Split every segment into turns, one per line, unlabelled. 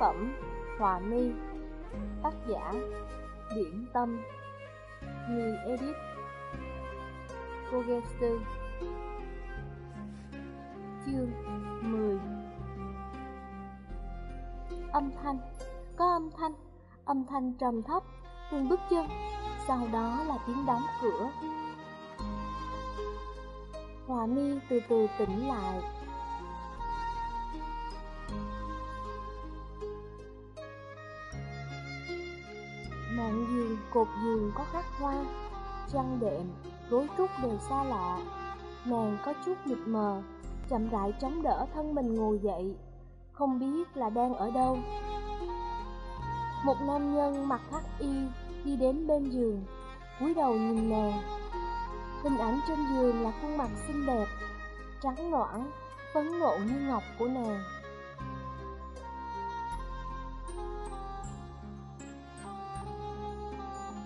phẩm Hòa Mi Tác giả Điển Tâm, Người edit Cô Gangster Chương 10 Âm thanh, Có âm thanh Âm thanh trầm thấp, Từng bước chân, Sau đó là tiếng đóng cửa. Hòa mi từ từ tỉnh lại. Cột giường có khắc hoa Chăn đệm, gối trúc đều xa lạ. Nàng có chút mịt mờ Chậm rãi chống đỡ thân mình ngồi dậy Không biết là đang ở đâu. Một nam nhân mặc hắc y đi đến bên giường cúi đầu nhìn nàng. Hình ảnh trên giường là khuôn mặt xinh đẹp Trắng noãn, phấn nộn như ngọc của nàng.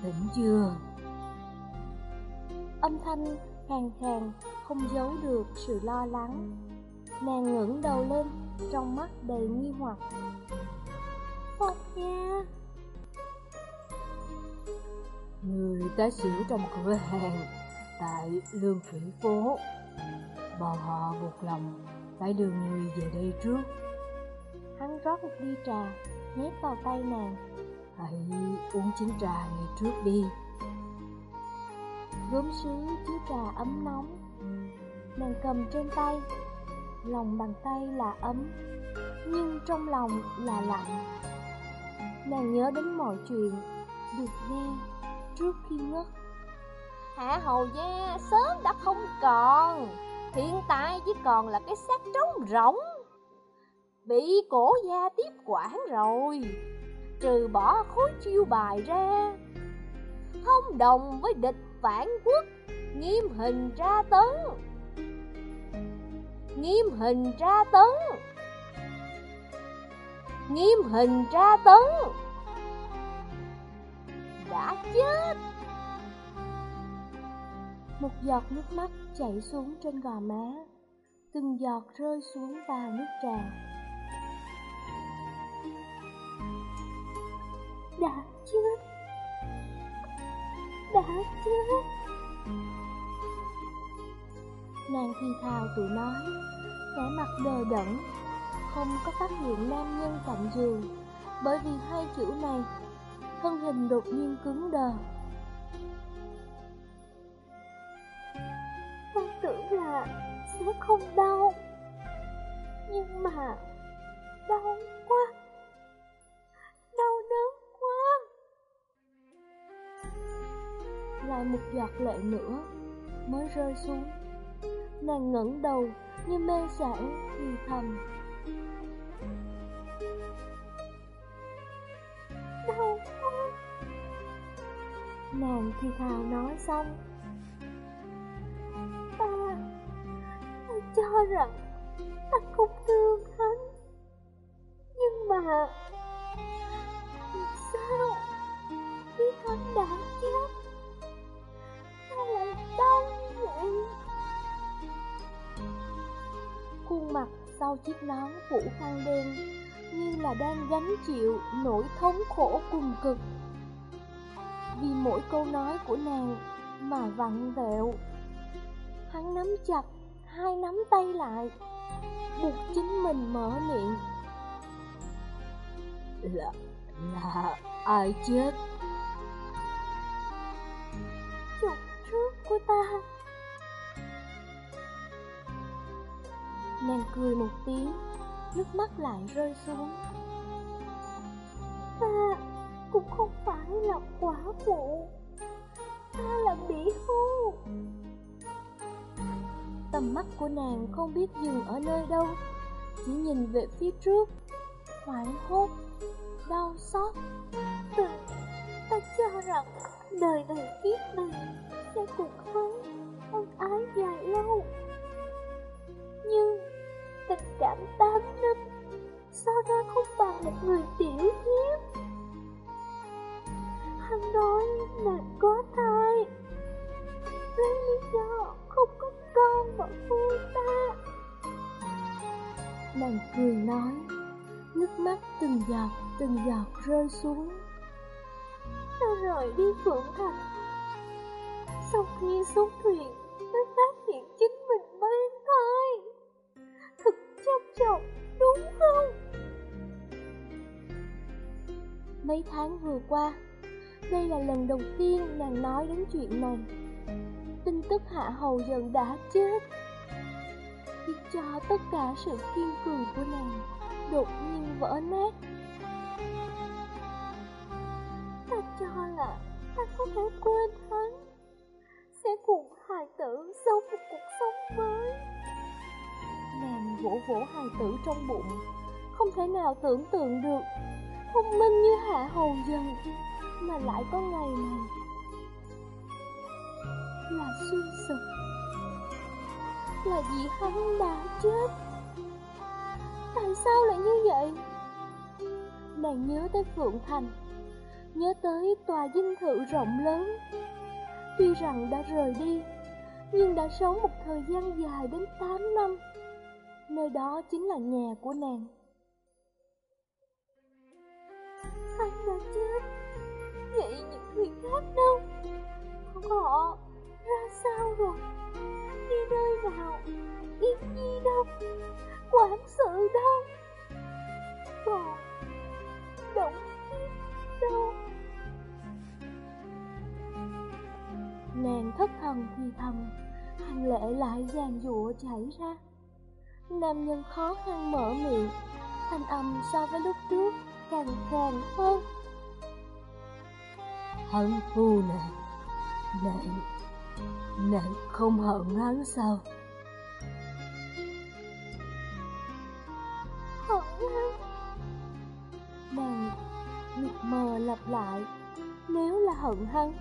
Tỉnh chưa?
Âm thanh khàn khàn, không giấu được sự lo lắng. Nàng ngẩng đầu lên, trong mắt đầy nghi hoặc. Phật nha!
Người tá xỉu trong cửa hàng tại Lương Thủy Phố. Bọn họ buộc lòng phải đưa người về đây trước.
Hắn rót một ly trà, nhét vào tay nàng.
Hãy uống chén trà ngày trước đi.
Gốm sứ chứa trà ấm nóng. Nàng cầm trên tay, lòng bàn tay là ấm, nhưng trong lòng là lạnh. Nàng nhớ đến mọi chuyện được nghe trước khi ngất. Hạ hầu gia sớm đã không còn, hiện tại chỉ còn là cái xác trống rỗng. Bị cổ gia tiếp quản rồi trừ bỏ khối chiêu bài ra. Thông đồng với địch phản quốc, nghiêm hình tra tấn. Nghiêm hình tra tấn. Nghiêm hình tra tấn. Đã chết. Một giọt nước mắt chảy xuống trên gò má. Từng giọt rơi xuống vào nước trà. Chết đã chết nàng thi thào tự nói, vẻ mặt đờ đẫn, không có phát hiện nam nhân cạnh giường, bởi vì hai chữ này, thân hình đột nhiên cứng đờ. Con tưởng là sẽ không đau, nhưng mà đau quá. Lại một giọt lệ nữa mới rơi xuống. Nàng ngẩng đầu như mê sảng thì thầm. Đau quá. Nàng thì thào nói xong. Ta ta cho rằng ta không thương hắn. Nhưng mà, sao? Biết hắn đã sau chiếc nón phủ khăn đen Như là đang gánh chịu nỗi thống khổ cùng cực. Vì mỗi câu nói của nàng mà vặn vẹo Hắn nắm chặt hai nắm tay lại Buộc chính mình mở miệng.
Là, là ai chết?
của ta. Nàng cười một tiếng Nước mắt lại rơi xuống. Ta cũng không phải là quả phụ. Ta là bỉ hư. Tầm mắt của nàng không biết dừng ở nơi đâu Chỉ nhìn về phía trước Hoảng hốt Đau xót. Ta, ta cho rằng Đời này kiếp này sẽ cùng hắn rơi xuống. Ta rời đi Phượng Thành. Sau khi xuống thuyền, mới phát hiện chính mình mang thai. Thật chăm trọng, đúng không? Mấy tháng vừa qua, đây là lần đầu tiên nàng nói đến chuyện này. Tin tức Hạ Hầu dần đã chết khiến cho tất cả sự kiên cường của nàng đột nhiên vỡ nát. Thể quên hắn, sẽ cùng hài tử sống một cuộc sống mới. Nàng vỗ vỗ hài tử trong bụng, không thể nào tưởng tượng được, thông minh như hạ hầu dần, mà lại có ngày này. Là suy sụp là vì hắn đã chết Tại sao lại như vậy? Nàng nhớ tới Phượng Thành Nhớ tới tòa dinh thự rộng lớn. Tuy rằng đã rời đi, Nhưng đã sống một thời gian dài đến 8 năm. Nơi đó chính là nhà của nàng. Anh đã chết. Vậy những người khác đâu? Họ ra sao rồi? Đi nơi nào? Yên nhi đâu? Quản sự đâu? Còn Động Nàng thất thần thì thầm Hàng lệ lại giàn dụa chảy ra. Nam nhân khó khăn mở miệng Thanh âm so với lúc trước càng càng hơn.
Hận phu này Nàng Nàng không hận hắn sao?
Hận hắn? Nàng mịt mờ lặp lại Nếu là hận hắn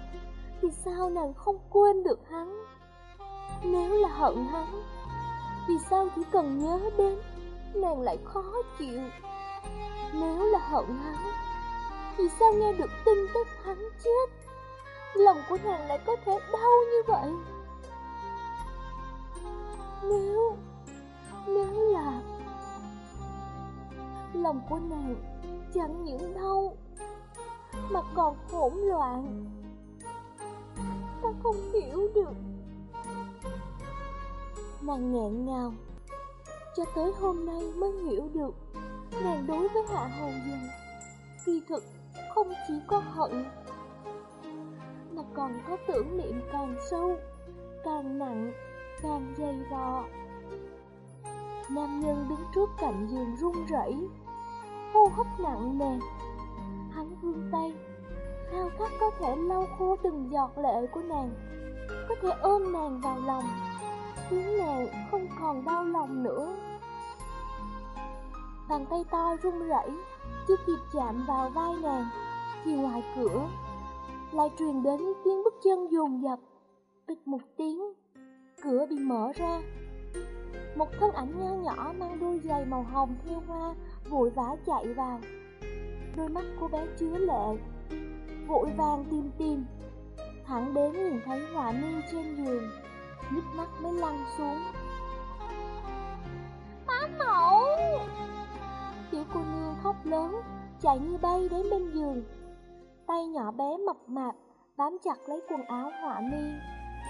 thì sao nàng không quên được hắn? Nếu là hận hắn Vì sao chỉ cần nhớ đến, Nàng lại khó chịu. Nếu là hận hắn Vì sao nghe được tin tức hắn chết? Lòng của nàng lại có thể đau như vậy. Nếu Nếu là Lòng của nàng chẳng những đau, Mà còn hỗn loạn. Ta không hiểu được Nàng nghẹn ngào Cho tới hôm nay mới hiểu được Nàng đối với Hạ Hầu Dần Kỳ thực không chỉ có hận mà còn có tưởng niệm càng sâu, càng nặng, càng dày vò. Nam nhân đứng trước cạnh giường run rẩy, hô hấp nặng nề. Hắn vươn tay, khao khát có thể lau khô từng giọt lệ của nàng, có thể ôm nàng vào lòng, khiến nàng không còn đau lòng nữa. Bàn tay to run rẩy, chưa kịp chạm vào vai nàng, thì ngoài cửa lại truyền đến tiếng bước chân dồn dập. Bịch một tiếng, cửa bị mở ra. Một thân ảnh nho nhỏ mang đôi giày màu hồng theo hoa vội vã chạy vào. Đôi mắt cô bé chứa lệ, vội vàng tìm tìm. Thẳng đến nhìn thấy hỏa ni trên giường, nước mắt mới lăn xuống. Má mẫu! Tiểu cô nương khóc lớn, chạy như bay đến bên giường, tay nhỏ bé mập mạp bám chặt lấy quần áo họa mi,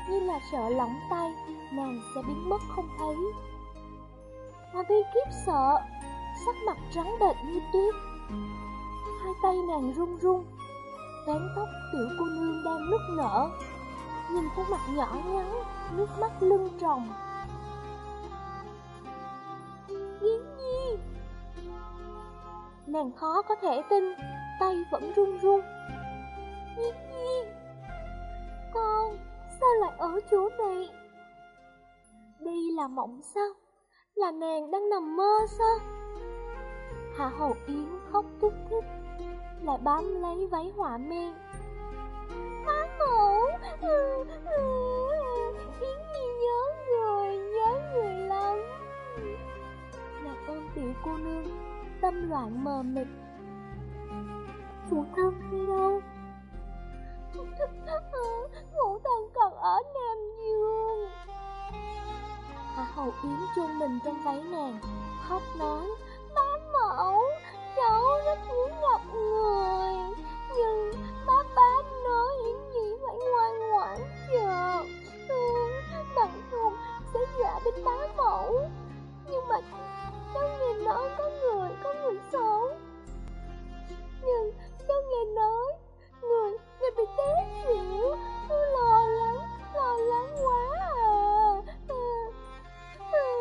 như là sợ lỏng tay, nàng sẽ biến mất không thấy. Họa mi kiếp sợ, sắc mặt trắng bệch như tuyết. Hai tay nàng run run, vén tóc tiểu cô nương đang nức nở, nhìn khuôn mặt nhỏ nhắn, nước mắt lưng tròng. Yến Nhi! Nàng khó có thể tin, tay vẫn run run. Yến Nhi, Con Sao lại ở chỗ này? Đây là mộng sao? Là nàng đang nằm mơ sao? Hạ Hậu Yến khóc thúc thích lại bám lấy váy họa ừ, ừ, ừ. mi Má hậu khiến Nhi nhớ người Nhớ người lắm. Là con tiểu cô nương, Tâm loạn mờ mịt. Phụ thân đi đâu? Ngũ thân còn ở Nam Dương Hạ Hầu Yến chôn mình trong váy nàng, Khóc nói, Má mẫu Cháu rất muốn gặp người. Nhưng bá bá nói những gì phải ngoan ngoãn chờ. Ừ, Thương Bằng không sẽ dọa đến tá mẫu. Nhưng mà cháu nghe nói có người, có người xấu. Nhưng cháu nghe nói Người, người bị té xỉu. Tôi lo lắng, lo lắng quá à, à, à.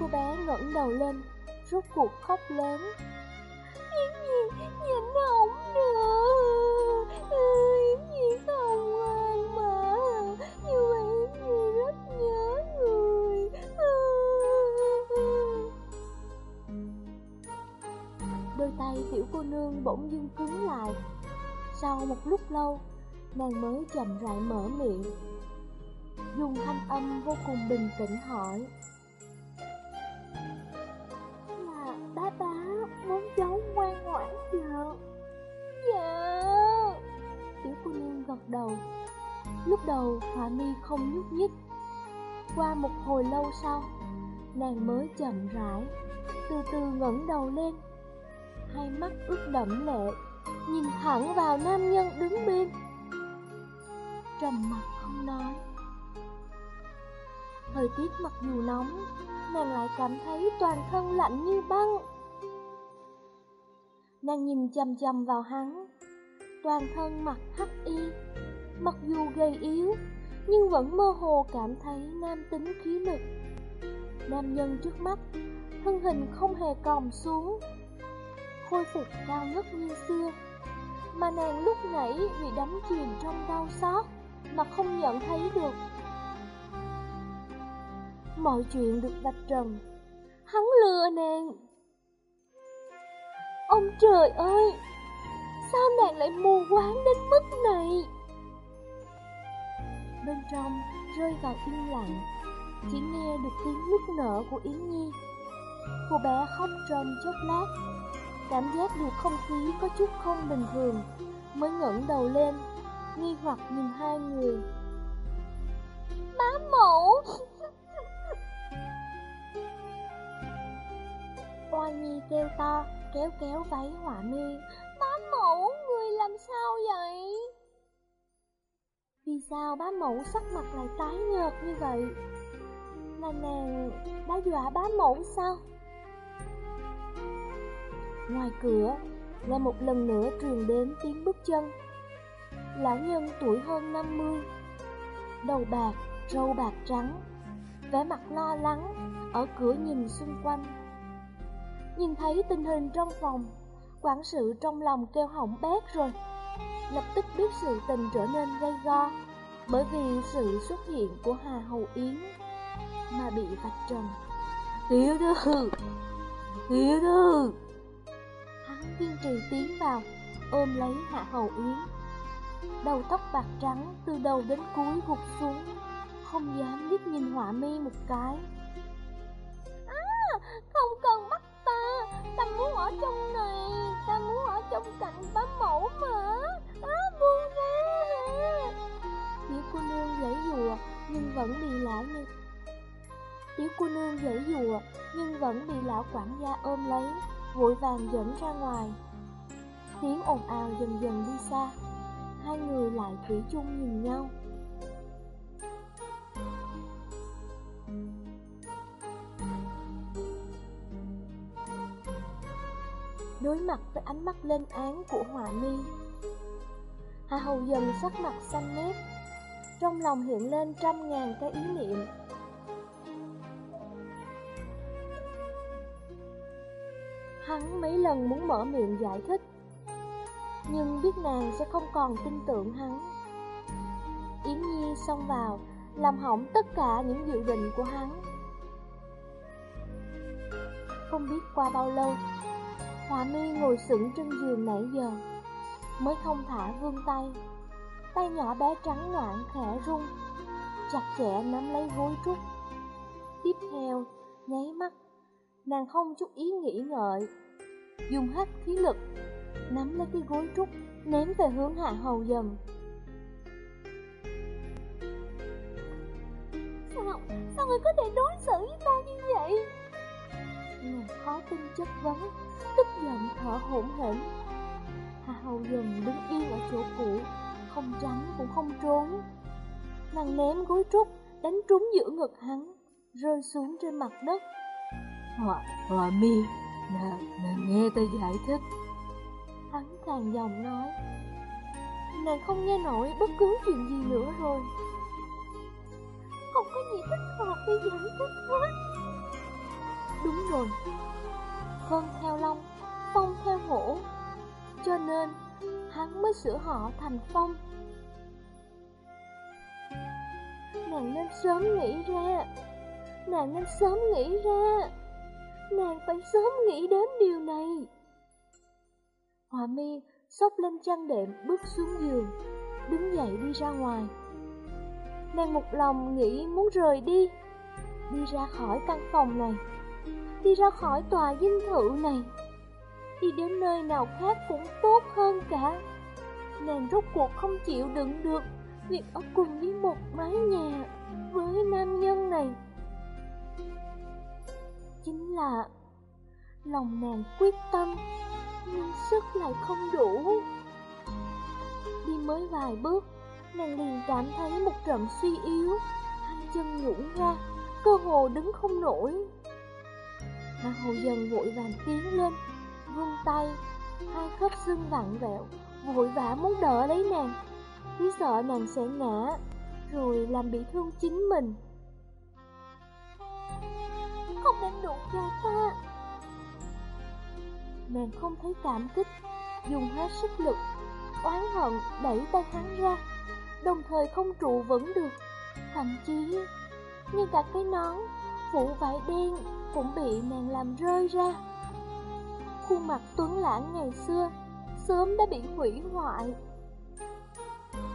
Cô bé ngẩng đầu lên, rốt cuộc khóc lớn. Yến Nhi nhìn không được, Yến Nhi không ngoan mà, như vậy Yến Nhi rất nhớ người. Đôi tay tiểu cô nương bỗng dưng cứng lại. Sau một lúc lâu, nàng mới chậm rãi mở miệng, dùng thanh âm vô cùng bình tĩnh hỏi. Không nhúc nhích. Qua một hồi lâu sau, nàng mới chậm rãi, từ từ ngẩng đầu lên. Hai mắt ướt đẫm lệ, nhìn thẳng vào nam nhân đứng bên. Trầm mặt không nói. Thời tiết mặc dù nóng, nàng lại cảm thấy toàn thân lạnh như băng. Nàng nhìn chăm chăm vào hắn, toàn thân mặc hắc y, mặc dù gầy yếu, nhưng vẫn mơ hồ cảm thấy nam tính khí lực. Nam nhân trước mắt, thân hình không hề còng xuống, khôi phục cao ngất như xưa, mà nàng lúc nãy bị đắm chìm trong đau xót mà không nhận thấy được. Mọi chuyện được vạch trần, hắn lừa nàng. Ông trời ơi, sao nàng lại mù quáng đến mức này? Bên trong rơi vào im lặng, chỉ nghe được tiếng nức nở của Yến Nhi. Cô bé khóc trong chốc lát, cảm giác được không khí có chút không bình thường, mới ngẩng đầu lên, nghi hoặc nhìn hai người. Má mẫu! Oa Nhi kêu to, kéo kéo váy hỏa mi. Má mẫu, người làm sao vậy? Vì sao bá mẫu sắc mặt lại tái nhợt như vậy? Là nàng đã dọa bá mẫu sao? Ngoài cửa, lại một lần nữa truyền đến tiếng bước chân. Lão nhân tuổi hơn 50, đầu bạc, râu bạc trắng, vẻ mặt lo lắng, ở cửa nhìn xung quanh. Nhìn thấy tình hình trong phòng, quản sự trong lòng kêu hỏng bét rồi. Lập tức biết sự tình trở nên gây go, bởi vì sự xuất hiện của Hà Hầu Yến mà bị vạch trần. Tiểu thư! Tiểu thư! Hắn kiên trì tiến vào, ôm lấy Hạ Hầu Yến. Đầu tóc bạc trắng từ đầu đến cuối gục xuống, không dám liếc nhìn họa mi một cái. À, không cần bắt ta, ta muốn ở trong này, ta muốn ở trong cạnh bá mẫu mà. Nương giãy dùa nhưng vẫn bị lão như Tiểu cô nương giãy dùa nhưng vẫn bị lão quản gia ôm lấy, vội vàng dẫn ra ngoài. Tiếng ồn ào dần dần đi xa, hai người lại thủy chung nhìn nhau. Đối mặt với ánh mắt lên án của họa mi Hà Hầu dần sắc mặt xanh mét trong lòng hiện lên trăm ngàn cái ý niệm. Hắn mấy lần muốn mở miệng giải thích, Nhưng biết nàng sẽ không còn tin tưởng hắn. Yến Nhi xông vào, Làm hỏng tất cả những dự định của hắn. Không biết qua bao lâu, Hòa mi ngồi sững trên giường nãy giờ, Mới không thả vương tay. Tay nhỏ bé trắng noạn khẽ rung Chặt chẽ nắm lấy gối trúc. Tiếp theo, nháy mắt Nàng không chút ý nghĩ ngợi Dùng hết khí lực Nắm lấy cái gối trúc Ném về hướng hạ hầu dần. Sao, sao người có thể đối xử với ta như vậy? Nàng khó tin chất vấn Tức giận thở hổn hển. Hạ Hầu dần đứng yên ở chỗ cũ. Không tránh cũng không trốn. Nàng ném gối trúc Đánh trúng giữa ngực hắn Rơi xuống trên mặt đất.
Họa, họa mi Nàng, nàng nghe ta giải thích.
Hắn càng giọng nói. Nàng không nghe nổi bất cứ chuyện gì nữa rồi. Không có gì thích hợp để giải thích hết. Đúng rồi. Vân theo long, phong theo hổ. Cho nên hắn mới sửa họ thành phong. Nàng nên sớm nghĩ ra. Nàng nên sớm nghĩ ra. Nàng phải sớm nghĩ đến điều này. Hòa mi xốc lên chăn đệm, bước xuống giường, Đứng dậy đi ra ngoài. Nàng một lòng nghĩ muốn rời đi Đi ra khỏi căn phòng này, Đi ra khỏi tòa dinh thự này. Đi đến nơi nào khác cũng tốt hơn cả. Nàng rốt cuộc không chịu đựng được Việc ở cùng với một mái nhà Với nam nhân này. Chính là Lòng nàng quyết tâm, Nhưng sức lại không đủ. Đi mới vài bước, Nàng liền cảm thấy một trận suy yếu, Hai chân nhũn ra, Cơ hồ đứng không nổi. Hạ hồ dần vội vàng tiến lên, Vươn tay, Hai khớp xương vặn vẹo Vội vã muốn đỡ lấy nàng. Chỉ sợ nàng sẽ ngã, Rồi làm bị thương chính mình. Không nên đụng vào ta. Nàng không thấy cảm kích, Dùng hết sức lực, Oán hận đẩy tay hắn ra, Đồng thời không trụ vững được. Thậm chí, Ngay cả cái nón, Phủ vải đen cũng bị nàng làm rơi ra. Khuôn mặt tuấn lãng ngày xưa Sớm đã bị hủy hoại.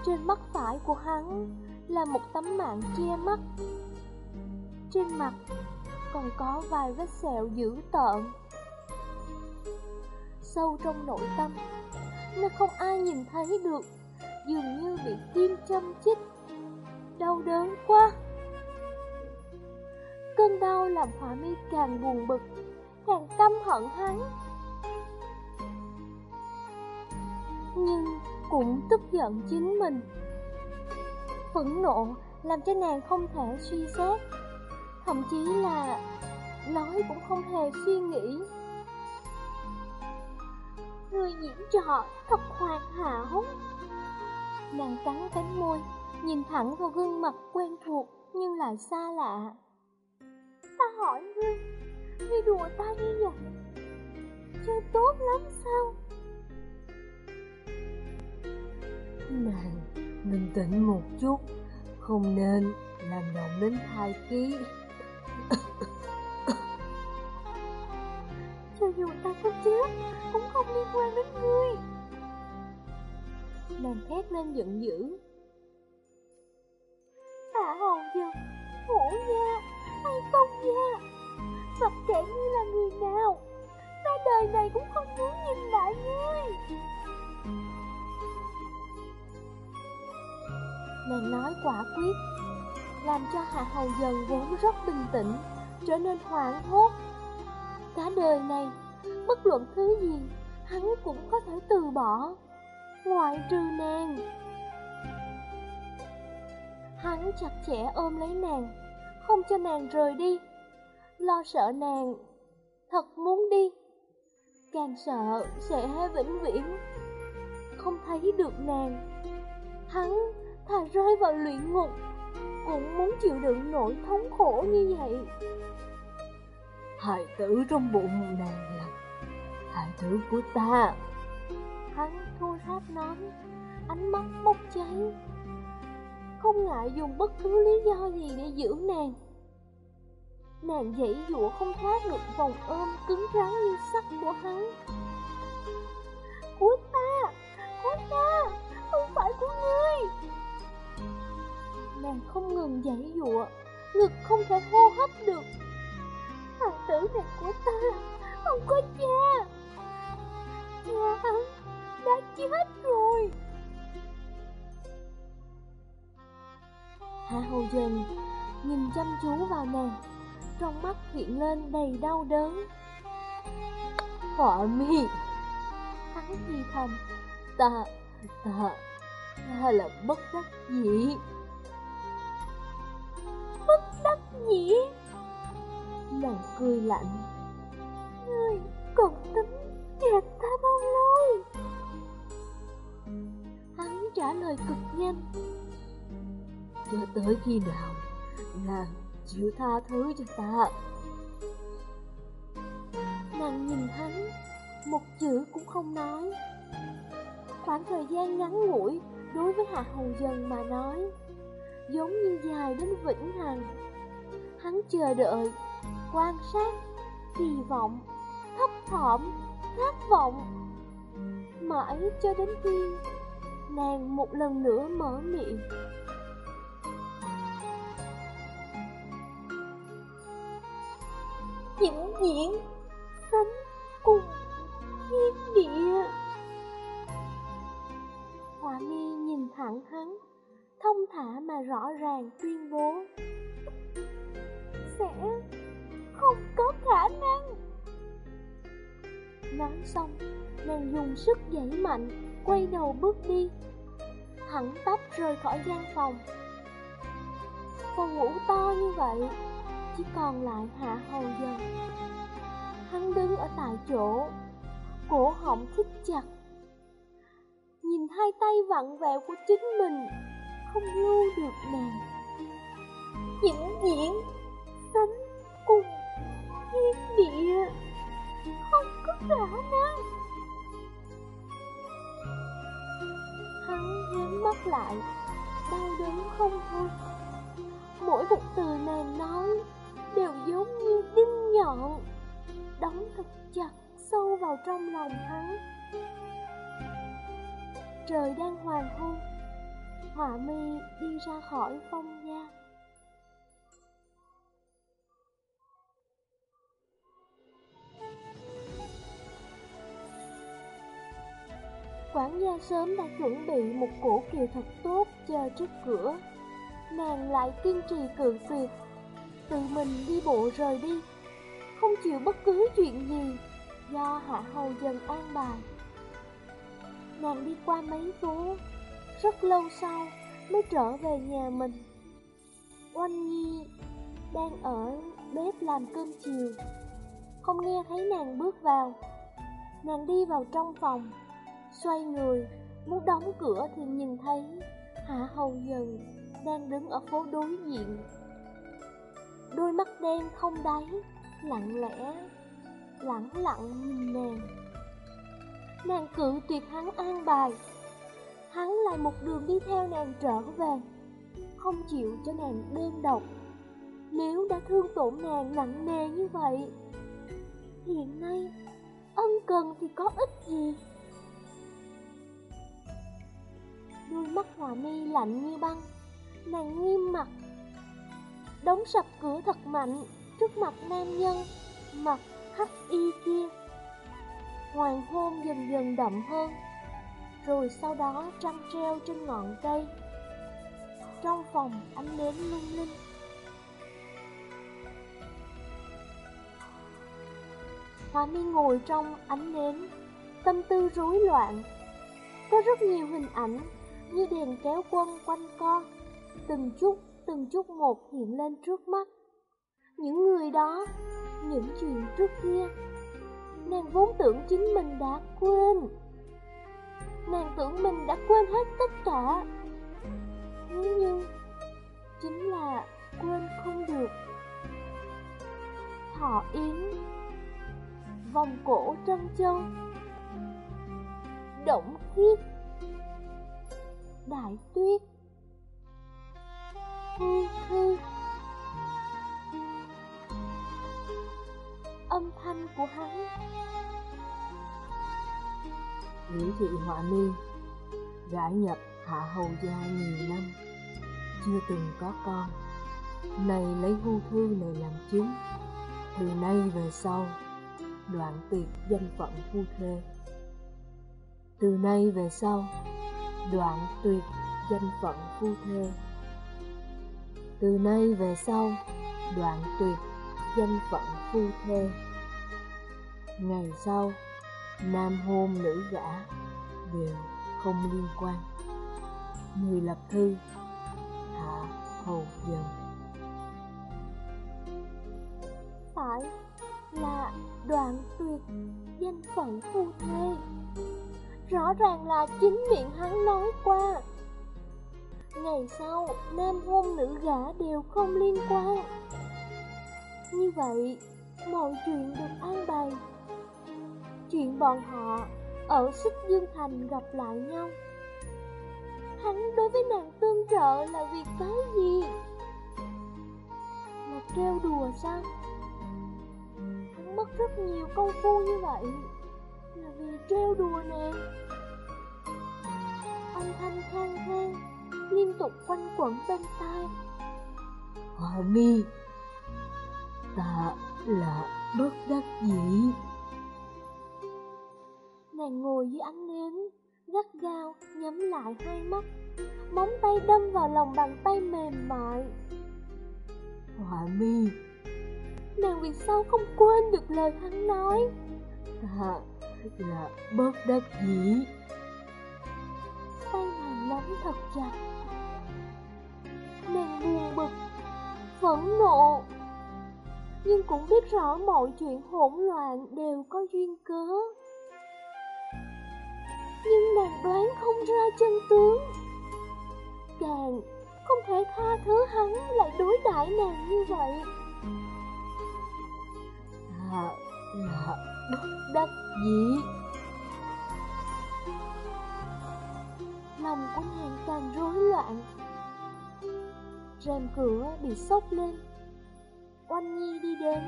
Trên mắt phải của hắn Là một tấm mạng che mắt. Trên mặt Còn có vài vết sẹo dữ tợn. Sâu trong nội tâm, Nơi không ai nhìn thấy được, Dường như bị kim châm chích. Đau đớn quá. Cơn đau làm hỏa mi càng buồn bực, Càng căm hận hắn. Nhưng cũng tức giận chính mình. Phẫn nộ làm cho nàng không thể suy xét, Thậm chí là nói cũng không hề suy nghĩ. Người diễn trò thật hoàn hảo. Nàng cắn cánh môi, Nhìn thẳng vào gương mặt quen thuộc Nhưng lại xa lạ. Ta hỏi ngươi Ngươi đùa ta như vậy, Chơi tốt lắm sao?
Nàng bình tĩnh một chút, Không nên làm động đến thai ký.
Cho dù ta có chết, Cũng không liên quan đến ngươi. Nàng thét lên giận dữ. Hạ hồn dần Hổ nha hay công nha Mặc kệ ngươi là người nào? Ta đời này cũng không muốn nhìn lại ngươi. Nàng nói quả quyết, Làm cho Hạ Hầu dần vốn rất bình tĩnh, Trở nên hoảng hốt. Cả đời này, Bất luận thứ gì, Hắn cũng có thể từ bỏ, Ngoại trừ nàng. Hắn chặt chẽ ôm lấy nàng, Không cho nàng rời đi. Lo sợ nàng, Thật muốn đi. Càng sợ, sẽ vĩnh viễn Không thấy được nàng. Hắn thà rơi vào luyện ngục. Cũng muốn chịu đựng nỗi thống khổ như vậy.
Hài tử trong bụng nàng là Hài tử của ta.
Hắn thu ráp nói Ánh mắt bốc cháy. Không ngại dùng bất cứ lý do gì để giữ nàng. Nàng dãy dụa không thoát được vòng ôm cứng rắn như sắt của hắn Nàng không ngừng giãy giụa, Ngực không thể hô hấp được Hoàng tử này của ta Không có cha Cha hắn đã chết rồi Hạ Hầu Dần nhìn chăm chú vào nàng trong mắt hiện lên đầy đau đớn. Họa mi! Hắn thì thầm, ta, ta, ta là bất đắc dĩ. Bất đắc? Nàng cười lạnh. Ngươi còn tính gạt ta bao lâu? Hắn trả lời cực nhanh. Cho tới khi nào nàng chịu tha thứ cho ta? Nàng nhìn hắn, một chữ cũng không nói. Khoảng thời gian ngắn ngủi đối với Hạ Hầu Dần mà nói, giống như dài đến vĩnh hằng. Hắn chờ đợi, quan sát, kỳ vọng, thấp thỏm, khát vọng. Mãi cho đến khi nàng một lần nữa mở miệng. Vĩnh viễn sánh cùng thiên địa. Họa mi nhìn thẳng hắn, thông thả mà rõ ràng tuyên bố. Sẽ không có khả năng. Nói xong, nàng dùng sức giãy mạnh, quay đầu bước đi. Thẳng tắp rời khỏi gian phòng. Phòng ngủ to như vậy, chỉ còn lại hạ hầu dần. Hắn đứng ở tại chỗ, cổ họng thích chặt. Nhìn hai tay vặn vẹo của chính mình, không lưu được nàng. Vĩnh viễn, cùng thiên địa, không có khả năng. Hắn nhắm mắt lại, đau đớn không thôi. Mỗi một từ nàng nói đều giống như đinh nhọn, đóng thật chặt sâu vào trong lòng hắn. Trời đang hoàng hôn, Họa mi đi ra khỏi phong Quản gia sớm đã chuẩn bị một cổ kiều thật tốt chờ trước cửa. Nàng lại kiên trì cự tuyệt, tự mình đi bộ rời đi, không chịu bất cứ chuyện gì do Hạ Hầu dần an bài. Nàng đi qua mấy phố, rất lâu sau mới trở về nhà mình. Oanh Nhi đang ở bếp làm cơm chiều, không nghe thấy nàng bước vào. Nàng đi vào trong phòng, xoay người, muốn đóng cửa thì nhìn thấy Hạ Hầu Dần đang đứng ở phố đối diện. Đôi mắt đen không đáy, lặng lẽ, lặng lặng nhìn nàng. Nàng cự tuyệt hắn an bài, hắn lại một đường đi theo nàng trở về, không chịu cho nàng đơn độc. Nếu đã thương tổn nàng nặng nề như vậy, hiện nay ân cần thì có ích gì? Đôi mắt hòa mi lạnh như băng, nàng nghiêm mặt, đóng sập cửa thật mạnh trước mặt nam nhân, mặt hắc y kia. Hoàng hôn dần dần đậm hơn, rồi sau đó trăng treo trên ngọn cây. Trong phòng ánh nến lung linh. hòa mi ngồi trong ánh nến, tâm tư rối loạn. Có rất nhiều hình ảnh như đèn kéo quân quanh co, từng chút, từng chút một hiện lên trước mắt. Những người đó, những chuyện trước kia, nàng vốn tưởng chính mình đã quên. Nàng tưởng mình đã quên hết tất cả. Thế nhưng, chính là quên không được. Thọ Yến Vòng cổ trân châu Động khiết Đại tuyết. Thư thư Âm thanh của hắn.
Lý thị họa mi Gã nhập hạ hầu gia nhiều năm, Chưa từng có con. Này lấy hưu thư này làm chứng. Từ nay về sau, Đoạn tuyệt danh phận phu thê. Từ nay về sau Đoạn tuyệt danh phận phu thê Từ nay về sau Đoạn tuyệt danh phận phu thê. Ngày sau, nam hôn nữ gả đều không liên quan. Người lập thư hạ hầu dần.
Phải là đoạn tuyệt danh phận phu thê. Rõ ràng là chính miệng hắn nói qua. Ngày sau, nam hôn nữ gả đều không liên quan. Như vậy, mọi chuyện được an bài. Chuyện bọn họ ở Xích Dương Thành gặp lại nhau. Hắn đối với nàng tương trợ là vì cái gì? Là trêu đùa sao? Hắn mất rất nhiều công phu như vậy là vì trêu đùa nàng. Âm thanh khang khang liên tục quanh quẩn bên tai.
Hòa mi, ta là bất đắc dĩ.
Nàng ngồi dưới ánh nến, gắt gao nhắm lại hai mắt, móng tay đâm vào lòng bàn tay mềm mại.
Hòa mi,
nàng vì sao không quên được lời hắn nói?
Ta là bớt đắc dĩ.
Tay nàng nắm thật chặt. Nàng buồn bực, phẫn nộ, nhưng cũng biết rõ mọi chuyện hỗn loạn đều có duyên cớ. Nhưng nàng đoán không ra chân tướng. Càng không thể tha thứ hắn lại đối đãi nàng như vậy.
Ta là bất đắc dĩ.
Lòng của nàng càng rối loạn. Rèm cửa bị sốc lên. Oanh Nhi đi đến.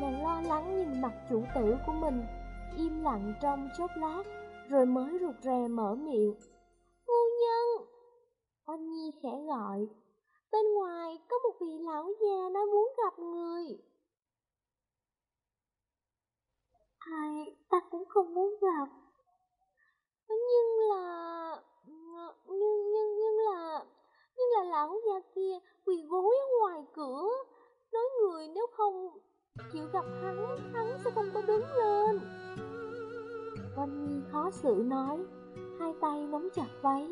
Nàng lo lắng nhìn mặt chủ tử của mình, im lặng trong chốc lát, rồi mới rụt rè mở miệng. Phu nhân! Oanh Nhi khẽ gọi. Bên ngoài có một vị lão già nói muốn gặp người. Ai ta cũng không muốn gặp. Nhưng là... Nhưng, nhưng, nhưng là... Nhưng là lão già kia quỳ gối ở ngoài cửa, nói người nếu không chịu gặp hắn, hắn sẽ không có đứng lên. Oanh Nhi khó xử nói, hai tay nắm chặt váy.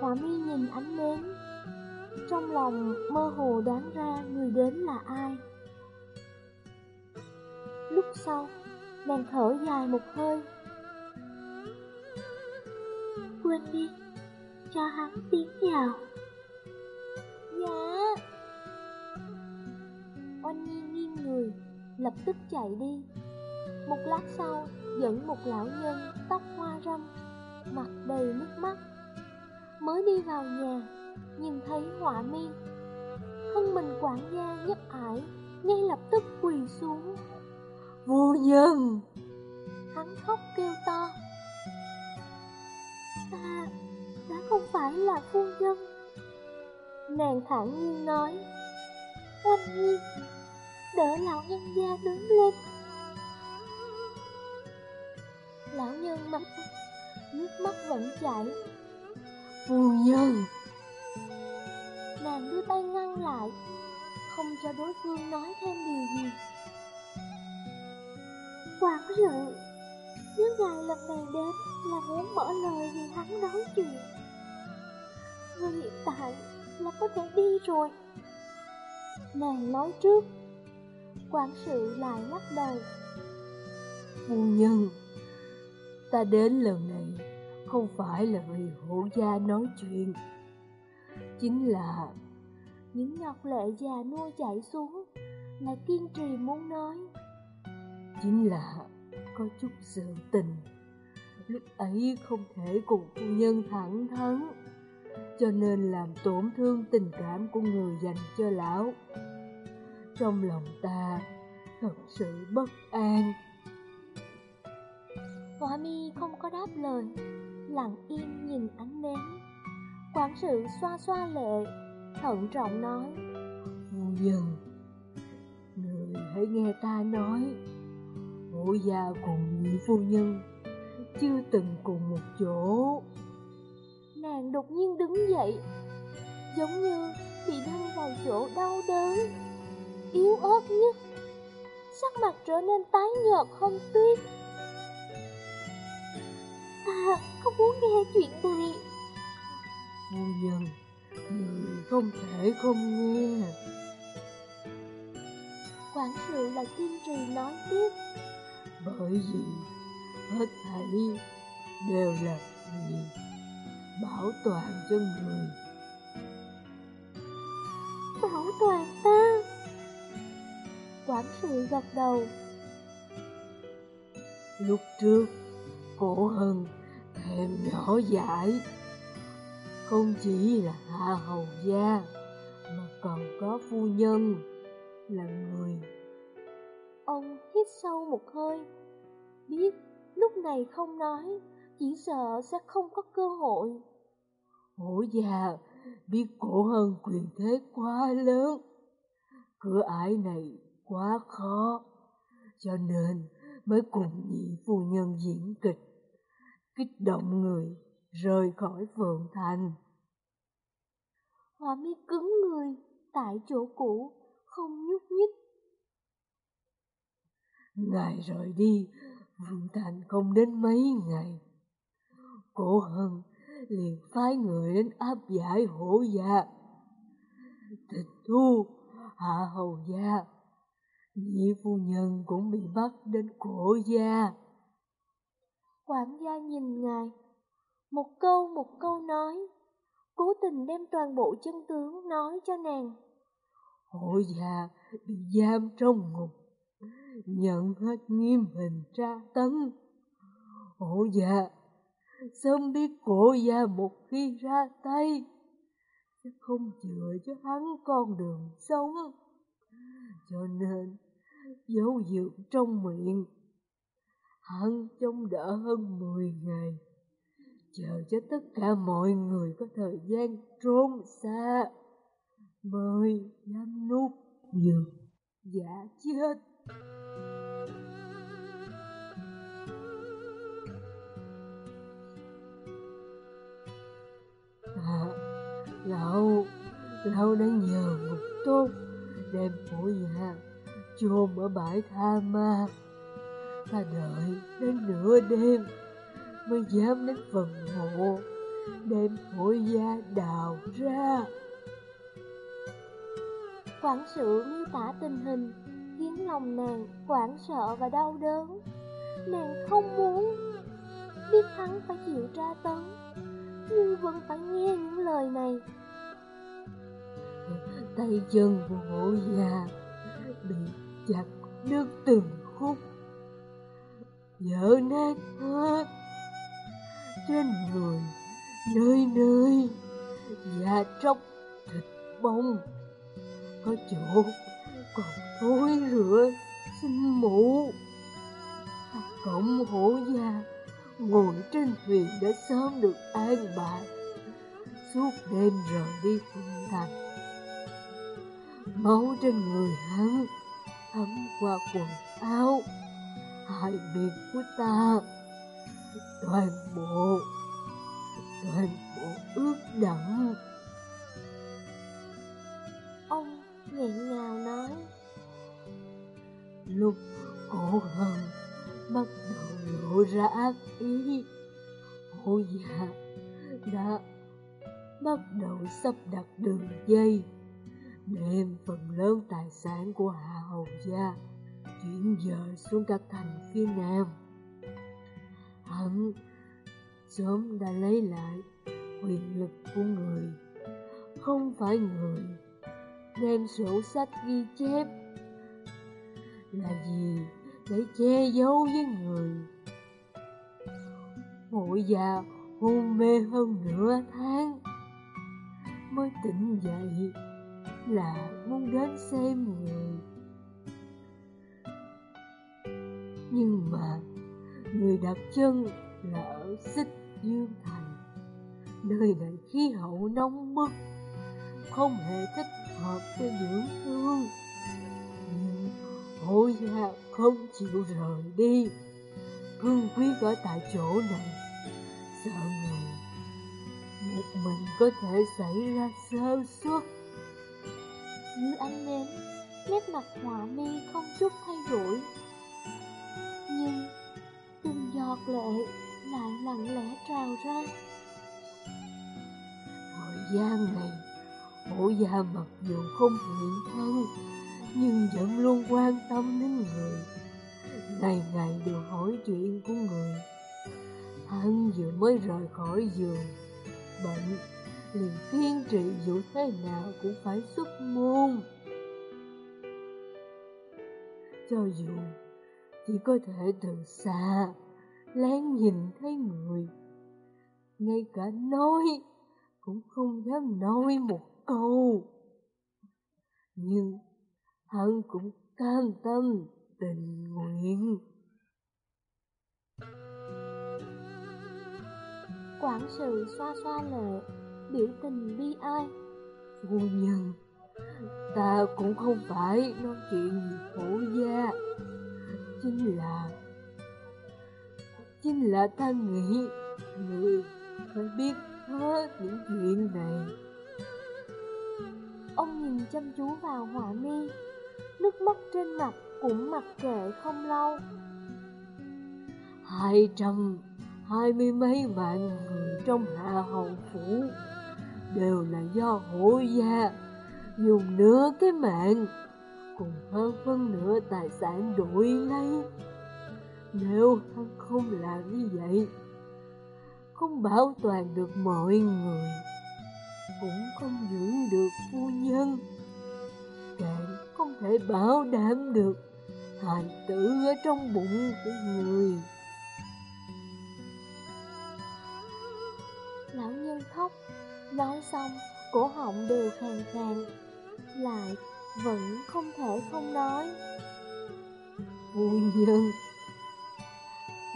hòa mi nhìn ánh nến, trong lòng mơ hồ đoán ra người đến là ai. Lúc sau, nàng thở dài một hơi. Quên đi, cho hắn tiến vào. Dạ. Oanh Nhi nghiêng người, lập tức chạy đi. Một lát sau, dẫn một lão nhân tóc hoa râm, mặt đầy nước mắt. Mới đi vào nhà, nhìn thấy họa mi. Thân mình quản gia nhất ải, ngay lập tức quỳ xuống.
Phu nhân!
Hắn khóc kêu to. Ta đã không phải là phu nhân. Nàng thản nhiên nói. Oanh Nhi, đỡ lão nhân gia đứng lên. Lão nhân mặt nước mắt vẫn chảy.
Phu nhân!
Nàng đưa tay ngăn lại, không cho đối phương nói thêm điều gì. Quản sự, nếu ngài lần này đến là muốn mở lời vì hắn nói chuyện. Người hiện tại là có thể đi rồi. Nàng nói trước, quản sự lại lắc đầu.
Phu nhân! Ta đến lần này không phải là vì hộ gia nói chuyện Chính là
Những ngọc lệ già nua chạy xuống Lại kiên trì muốn nói
Chính là có chút sự tình. Lúc ấy không thể cùng phu nhân thẳng thắn Cho nên làm tổn thương tình cảm của người dành cho lão. Trong lòng ta thật sự bất an.
Hỏa mi không có đáp lời Lặng im nhìn ánh nến. Quản sự xoa xoa lệ Thận trọng nói.
Phu nhân Người hãy nghe ta nói Hổ gia cùng nhị phu nhân Chưa từng cùng một chỗ
Nàng đột nhiên đứng dậy Giống như bị đâm vào chỗ đau đớn, yếu ớt nhất. Sắc mặt trở nên tái nhợt hơn tuyết. Ta không muốn nghe chuyện này.
Phu nhân, người không thể không nghe.
Quản sự là kiên trì nói tiếp.
Bởi vì hết thảy đều là vì bảo toàn cho người.
Bảo toàn ta. Quản sự gật đầu.
Lúc trước, cổ hân thèm nhỏ dãi. Không chỉ là hạ hầu gia, mà còn có phu nhân, là người.
Ông hít sâu một hơi, biết lúc này không nói, chỉ sợ sẽ không có cơ hội.
Hổ già biết cổ hơn quyền thế quá lớn, cửa ải này quá khó, cho nên mới cùng nhị phu nhân diễn kịch, kích động người rời khỏi phượng thành.
Hoa mi cứng người tại chỗ cũ, không nhúc nhích.
Ngài rời đi, Vương Thành không đến mấy ngày. Cổ Hân liền phái người đến áp giải hổ gia. Tịch thu, hạ hầu gia, nhị phu nhân cũng bị bắt đến cổ gia.
Quản gia nhìn ngài, một câu một câu nói, cố tình đem toàn bộ chân tướng nói cho nàng.
Hổ gia bị giam trong ngục, nhận hết nghiêm hình tra tấn. Hổ dạ, sớm biết cổ gia một khi ra tay, sẽ không chừa cho hắn con đường sống. Cho nên, giấu dược trong miệng, hắn trông đỡ hơn 10 ngày, chờ cho tất cả mọi người có thời gian trốn xa, mới dám nuốt dược giả chết. À, lão, lão đã nhờ một tốt đem phổ già chôn ở bãi tha ma. Ta đợi đến nửa đêm mới dám đến phần mộ đem phổ gia đào ra.
Quản sự miêu tả tình hình khiến lòng nàng hoảng sợ và đau đớn. Nàng không muốn biết hắn phải chịu tra tấn, nhưng vẫn phải nghe những lời này.
Tay chân của hổ già bị chặt đứt từng khúc, vỡ nát hết. Trên người, nơi nơi, da tróc, thịt bông, có chỗ còn thối rửa sinh muộn, tập cộng hổ gia ngồi trên thuyền đã sớm được an bài, suốt đêm rời đi phương thành. Máu trên người hắn thấm qua quần áo, hai bên của ta, toàn bộ, toàn bộ ướt đẫm.
Nghẹn ngào nói,
Lúc cổ hân bắt đầu lộ ra ác ý, hổ già đã bắt đầu sắp đặt đường dây đem phần lớn tài sản của Hạ Hầu Gia chuyển dời xuống các thành phía Nam. Hắn sớm đã lấy lại quyền lực của người, không phải người đem sổ sách ghi chép là gì để che giấu với người. Hội già hôn mê hơn nửa tháng mới tỉnh dậy là muốn đến xem người. Nhưng mà người đặt chân là ở xích dương thành, nơi này khí hậu nóng bức, không hề thích hợp với dưỡng thương. Nhưng hổ gia không chịu rời đi, cương quyết ở tại chỗ này, sợ người một mình có thể xảy ra sơ suất.
Như anh nến Nét mặt họa mi không chút thay đổi. Nhưng từng giọt lệ lại lặng lẽ trào ra.
Thời gian này Hổ già mặc dù không hiện thân, Nhưng vẫn luôn quan tâm đến người. Ngày ngày đều hỏi chuyện của người. Hắn vừa mới rời khỏi giường, Bệnh liền kiên trì dù thế nào cũng phải xuất môn. Cho dù chỉ có thể từ xa, lén nhìn thấy người, Ngay cả nói cũng không dám nói một câu Nhưng hắn cũng cam tâm tình nguyện.
Quản sự xoa xoa lệ Biểu tình bi ai.
Phu nhân Ta cũng không phải nói chuyện gì khổ gia. Chính là Chính là ta nghĩ Người phải biết hết những chuyện này
nhìn chăm chú vào họa mi Nước mắt trên mặt cũng mặc kệ không lâu.
Hai trăm hai mươi mấy vạn người trong hạ hầu phủ Đều là do hổ gia dùng nửa cái mạng, Cùng hơn phân nửa tài sản đổi lấy. Nếu hắn không làm như vậy, Không bảo toàn được mọi người. Cũng không giữ được phu nhân. Càng không thể bảo đảm được hài tử ở trong bụng của người.
Lão nhân khóc Nói xong cổ họng đều khàn khàn Lại vẫn không thể không nói.
Phu nhân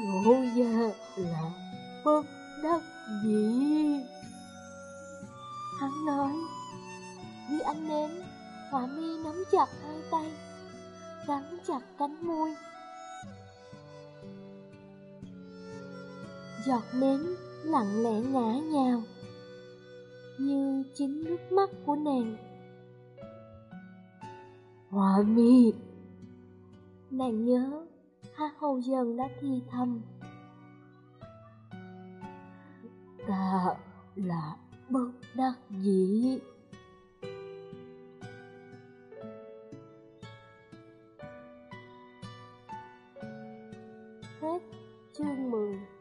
Lỗ gia là bất đắc dĩ
Hắn nói Dưới ánh nến Họa mi nắm chặt hai tay Cắn chặt cánh môi. Giọt nến lặng lẽ ngã nhào Như chính nước mắt của nàng.
Họa mi!
Nàng nhớ Ha Hầu Dần đã thi thầm.
Ta là bất đắc dĩ. Hết chương 10